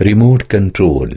remote control.